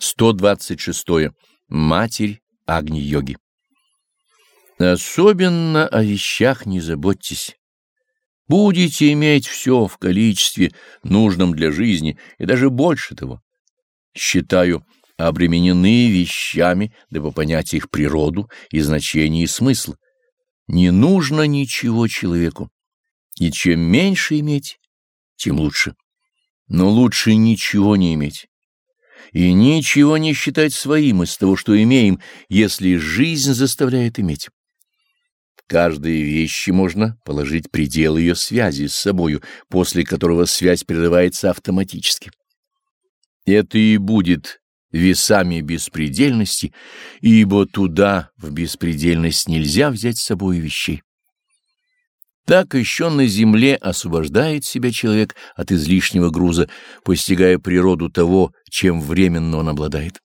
126. Матерь Агни-йоги. Особенно о вещах не заботьтесь. Будете иметь все в количестве, нужном для жизни, и даже больше того. Считаю, обременены вещами, дабы понять их природу и значение и смысл. Не нужно ничего человеку, и чем меньше иметь, тем лучше. Но лучше ничего не иметь и ничего не считать своим из того, что имеем, если жизнь заставляет иметь. Каждой вещи можно положить предел ее связи с собою, после которого связь прерывается автоматически. Это и будет весами беспредельности, ибо туда, в беспредельность, нельзя взять с собой вещей. Так еще на земле освобождает себя человек от излишнего груза, постигая природу того, чем временно он обладает.